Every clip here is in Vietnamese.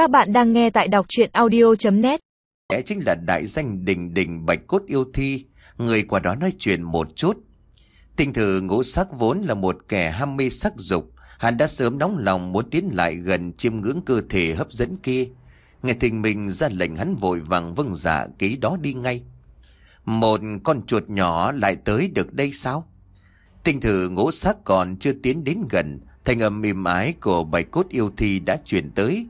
Các bạn đang nghe tại đọc chuyện audio.net Kẻ chính là đại danh đình đình bạch cốt yêu thi, người qua đó nói chuyện một chút. Tinh thử ngũ sắc vốn là một kẻ ham mê sắc dục, hắn đã sớm nóng lòng muốn tiến lại gần chiêm ngưỡng cơ thể hấp dẫn kia. Nghe thình mình ra lệnh hắn vội vàng vâng giả ký đó đi ngay. Một con chuột nhỏ lại tới được đây sao? Tinh thử ngũ sắc còn chưa tiến đến gần, thành âm mềm ái của bạch cốt yêu thi đã chuyển tới.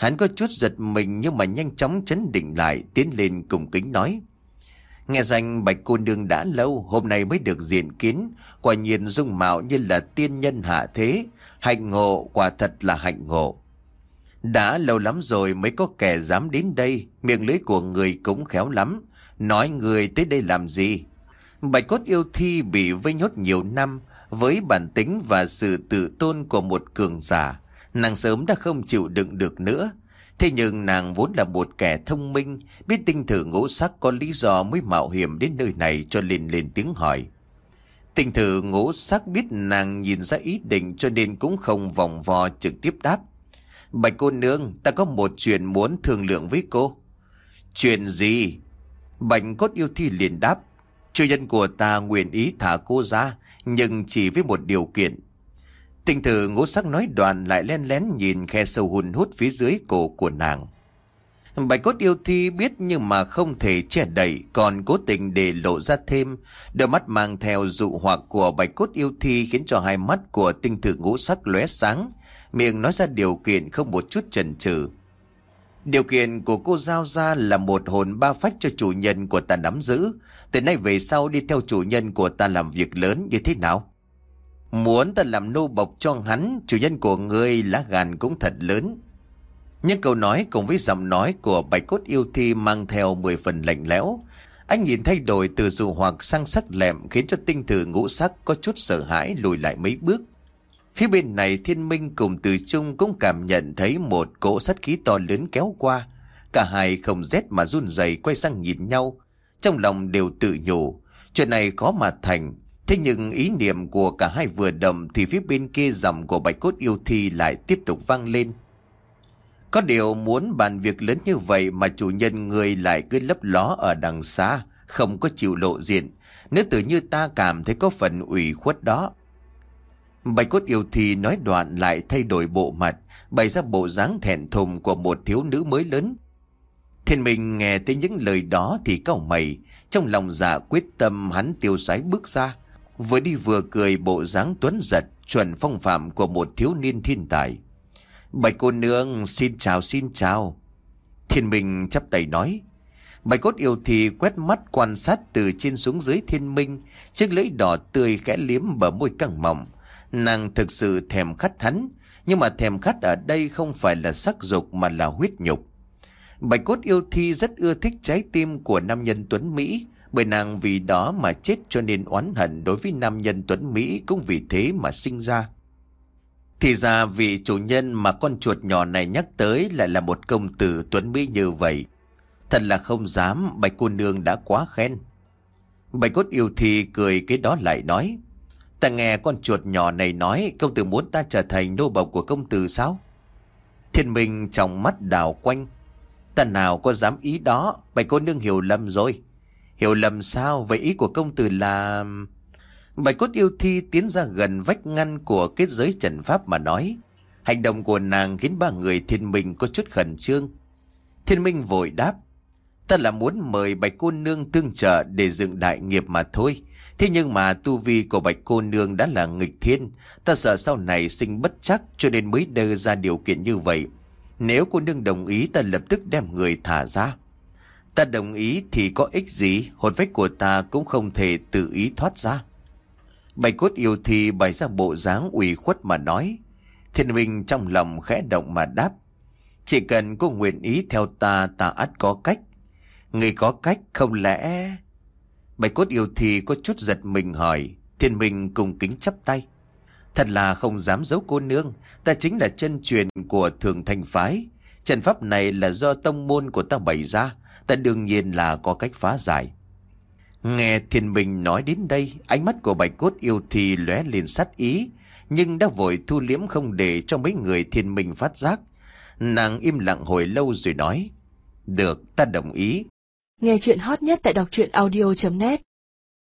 Hắn có chút giật mình nhưng mà nhanh chóng chấn định lại, tiến lên cùng kính nói. Nghe danh bạch cô nương đã lâu, hôm nay mới được diện kiến, quả nhiên dung mạo như là tiên nhân hạ thế, hạnh ngộ, quả thật là hạnh ngộ. Đã lâu lắm rồi mới có kẻ dám đến đây, miệng lưỡi của người cũng khéo lắm, nói người tới đây làm gì? Bạch cốt yêu thi bị vây nhốt nhiều năm, với bản tính và sự tự tôn của một cường giả, nàng sớm đã không chịu đựng được nữa. Thế nhưng nàng vốn là một kẻ thông minh, biết tinh thử ngũ sắc có lý do mới mạo hiểm đến nơi này cho liền lên tiếng hỏi. Tinh thử ngũ sắc biết nàng nhìn ra ý định cho nên cũng không vòng vo trực tiếp đáp. Bạch cô nương, ta có một chuyện muốn thương lượng với cô. Chuyện gì? Bạch cốt yêu thi liền đáp. Chủ nhân của ta nguyện ý thả cô ra, nhưng chỉ với một điều kiện. Tinh thử ngũ sắc nói đoàn lại len lén nhìn khe sâu hùn hút phía dưới cổ của nàng. Bạch cốt yêu thi biết nhưng mà không thể che đậy, còn cố tình để lộ ra thêm. Đôi mắt mang theo dụ hoặc của bạch cốt yêu thi khiến cho hai mắt của tinh thử ngũ sắc lóe sáng. Miệng nói ra điều kiện không một chút chần chừ. Điều kiện của cô giao ra là một hồn ba phách cho chủ nhân của ta nắm giữ. Từ nay về sau đi theo chủ nhân của ta làm việc lớn như thế nào? Muốn ta làm nô bộc cho hắn, chủ nhân của ngươi lá gan cũng thật lớn. Những câu nói cùng với giọng nói của bạch cốt yêu thi mang theo 10 phần lạnh lẽo. Anh nhìn thay đổi từ dù hoặc sang sắc lẹm khiến cho tinh thử ngũ sắc có chút sợ hãi lùi lại mấy bước. Phía bên này thiên minh cùng từ trung cũng cảm nhận thấy một cỗ sắt khí to lớn kéo qua. Cả hai không rét mà run rẩy quay sang nhìn nhau. Trong lòng đều tự nhủ. Chuyện này khó mà thành. Thế nhưng ý niệm của cả hai vừa đầm thì phía bên kia dòng của bạch cốt yêu thi lại tiếp tục vang lên. Có điều muốn bàn việc lớn như vậy mà chủ nhân người lại cứ lấp ló ở đằng xa, không có chịu lộ diện. Nếu tự như ta cảm thấy có phần ủy khuất đó. Bạch cốt yêu thi nói đoạn lại thay đổi bộ mặt, bày ra bộ dáng thẹn thùng của một thiếu nữ mới lớn. Thiên Minh nghe thấy những lời đó thì cau mày, trong lòng giả quyết tâm hắn tiêu sái bước ra. Vừa đi vừa cười bộ dáng tuấn giật, chuẩn phong phạm của một thiếu niên thiên tài. Bạch cô nương xin chào xin chào. Thiên Minh chắp tay nói. Bạch cốt yêu thì quét mắt quan sát từ trên xuống dưới thiên minh, chiếc lưỡi đỏ tươi khẽ liếm bờ môi căng mỏng. Nàng thực sự thèm khát hắn, nhưng mà thèm khát ở đây không phải là sắc dục mà là huyết nhục. Bạch cốt yêu thi rất ưa thích trái tim của nam nhân Tuấn Mỹ, bởi nàng vì đó mà chết cho nên oán hận đối với nam nhân Tuấn Mỹ cũng vì thế mà sinh ra. Thì ra vị chủ nhân mà con chuột nhỏ này nhắc tới lại là một công tử Tuấn Mỹ như vậy. Thật là không dám, bạch cô nương đã quá khen. Bạch cốt yêu thì cười cái đó lại nói. Ta nghe con chuột nhỏ này nói công tử muốn ta trở thành nô bộc của công tử sao? Thiên minh trong mắt đào quanh. Ta nào có dám ý đó, bạch cô nương hiểu lầm rồi. Hiểu lầm sao, vậy ý của công tử là... Bạch cốt yêu thi tiến ra gần vách ngăn của kết giới trần pháp mà nói. Hành động của nàng khiến ba người thiên minh có chút khẩn trương. Thiên minh vội đáp. Ta là muốn mời bạch cô nương tương trợ để dựng đại nghiệp mà thôi. Thế nhưng mà tu vi của bạch cô nương đã là nghịch thiên. Ta sợ sau này sinh bất chắc cho nên mới đưa ra điều kiện như vậy. Nếu cô nương đồng ý ta lập tức đem người thả ra. Ta đồng ý thì có ích gì, hồn phách của ta cũng không thể tự ý thoát ra. Bạch cốt yêu thì bày ra bộ dáng ủy khuất mà nói. Thiên minh trong lòng khẽ động mà đáp. Chỉ cần cô nguyện ý theo ta, ta ắt có cách. Người có cách không lẽ... Bạch cốt yêu thì có chút giật mình hỏi. Thiên minh cùng kính chắp tay. Thật là không dám giấu cô nương. Ta chính là chân truyền của thường thành phái. Trận pháp này là do tông môn của ta bày ra. Ta đương nhiên là có cách phá giải. Nghe thiên bình nói đến đây, ánh mắt của bạch cốt yêu thì lóe lên sát ý, nhưng đã vội thu liếm không để cho mấy người thiên minh phát giác. Nàng im lặng hồi lâu rồi nói. Được, ta đồng ý. Nghe chuyện hot nhất tại đọc truyện audio.net